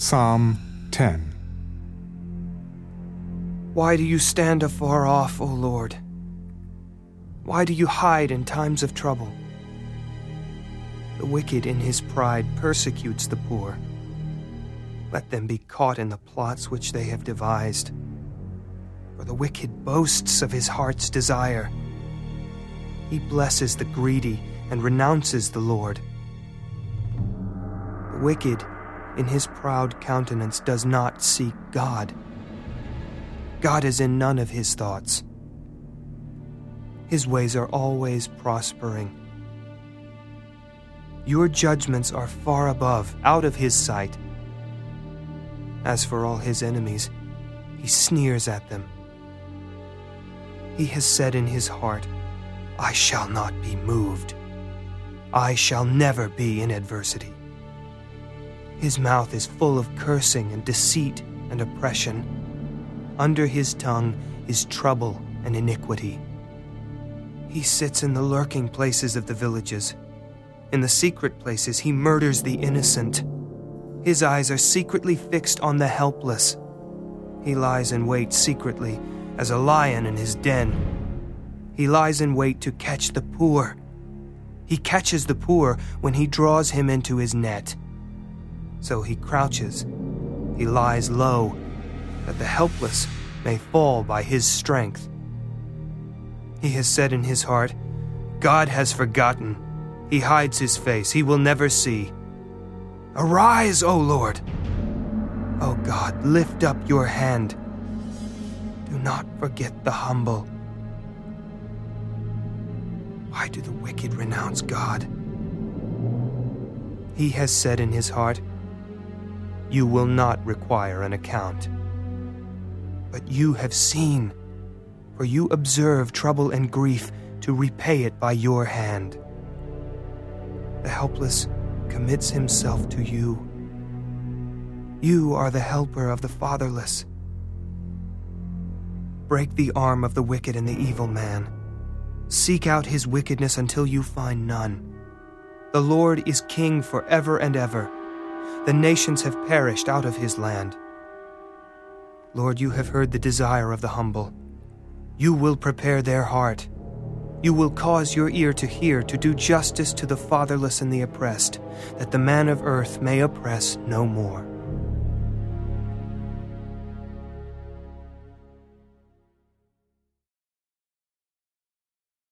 Psalm 10 Why do you stand afar off, O Lord? Why do you hide in times of trouble? The wicked in his pride persecutes the poor. Let them be caught in the plots which they have devised. For the wicked boasts of his heart's desire. He blesses the greedy and renounces the Lord. The wicked in his proud countenance does not seek God. God is in none of his thoughts. His ways are always prospering. Your judgments are far above, out of his sight. As for all his enemies, he sneers at them. He has said in his heart, I shall not be moved. I shall never be in adversity. His mouth is full of cursing and deceit and oppression. Under his tongue is trouble and iniquity. He sits in the lurking places of the villages. In the secret places, he murders the innocent. His eyes are secretly fixed on the helpless. He lies in wait secretly as a lion in his den. He lies in wait to catch the poor. He catches the poor when he draws him into his net. So he crouches, he lies low, that the helpless may fall by his strength. He has said in his heart, God has forgotten. He hides his face, he will never see. Arise, O Lord! O God, lift up your hand. Do not forget the humble. Why do the wicked renounce God? He has said in his heart, You will not require an account. But you have seen, for you observe trouble and grief to repay it by your hand. The helpless commits himself to you. You are the helper of the fatherless. Break the arm of the wicked and the evil man. Seek out his wickedness until you find none. The Lord is king forever and ever. The nations have perished out of his land. Lord, you have heard the desire of the humble. You will prepare their heart. You will cause your ear to hear to do justice to the fatherless and the oppressed, that the man of earth may oppress no more.